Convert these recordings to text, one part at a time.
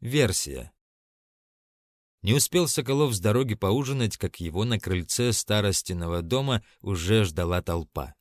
Версия. Не успел Соколов с дороги поужинать, как его на крыльце старостиного дома уже ждала толпа.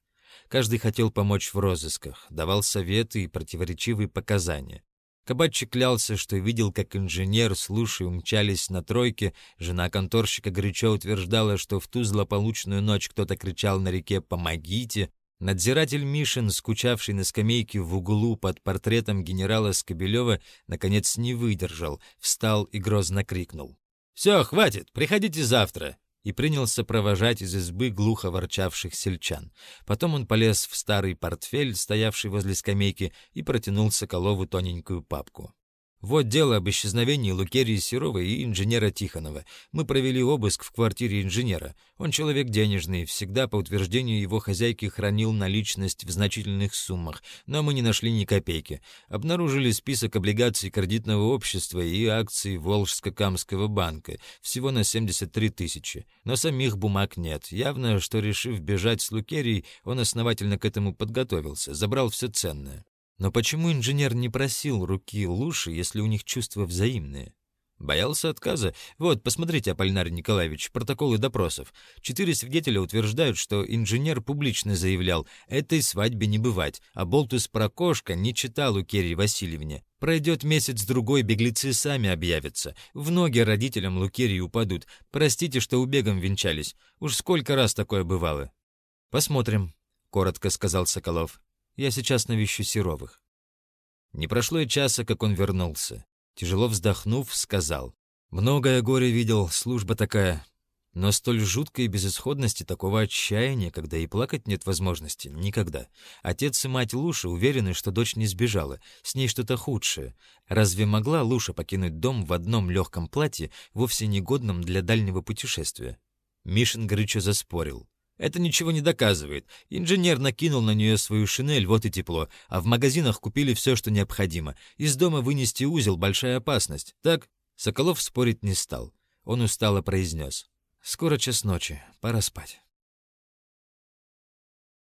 Каждый хотел помочь в розысках, давал советы и противоречивые показания. Кабатчик клялся, что видел, как инженер с Лушей умчались на тройке, жена конторщика горячо утверждала, что в ту злополучную ночь кто-то кричал на реке «Помогите!», Надзиратель Мишин, скучавший на скамейке в углу под портретом генерала Скобелева, наконец не выдержал, встал и грозно крикнул. «Все, хватит, приходите завтра!» и принялся провожать из избы глухо ворчавших сельчан. Потом он полез в старый портфель, стоявший возле скамейки, и протянул Соколову тоненькую папку. Вот дело об исчезновении Лукерии Серовой и инженера Тихонова. Мы провели обыск в квартире инженера. Он человек денежный, всегда, по утверждению его хозяйки, хранил наличность в значительных суммах, но мы не нашли ни копейки. Обнаружили список облигаций кредитного общества и акций Волжско-Камского банка, всего на 73 тысячи. Но самих бумаг нет. Явно, что, решив бежать с Лукерией, он основательно к этому подготовился, забрал все ценное. Но почему инженер не просил руки Луши, если у них чувства взаимные? Боялся отказа? Вот, посмотрите, Аполлинарий Николаевич, протоколы допросов. Четыре свидетеля утверждают, что инженер публично заявлял, этой свадьбе не бывать, а Болтус Прокошка не читал у Керри Васильевне. Пройдет месяц-другой, беглецы сами объявятся. В ноги родителям Лукерии упадут. Простите, что убегом венчались. Уж сколько раз такое бывало. «Посмотрим», — коротко сказал Соколов. Я сейчас навещу Серовых». Не прошло и часа, как он вернулся. Тяжело вздохнув, сказал. «Многое горе видел, служба такая. Но столь жуткой безысходности, такого отчаяния, когда и плакать нет возможности, никогда. Отец и мать Луши уверены, что дочь не сбежала, с ней что-то худшее. Разве могла Луша покинуть дом в одном легком платье, вовсе негодном для дальнего путешествия?» Мишин горячо заспорил. Это ничего не доказывает. Инженер накинул на нее свою шинель, вот и тепло, а в магазинах купили все, что необходимо. Из дома вынести узел — большая опасность. Так? Соколов спорить не стал. Он устало произнес. «Скоро час ночи, пора спать».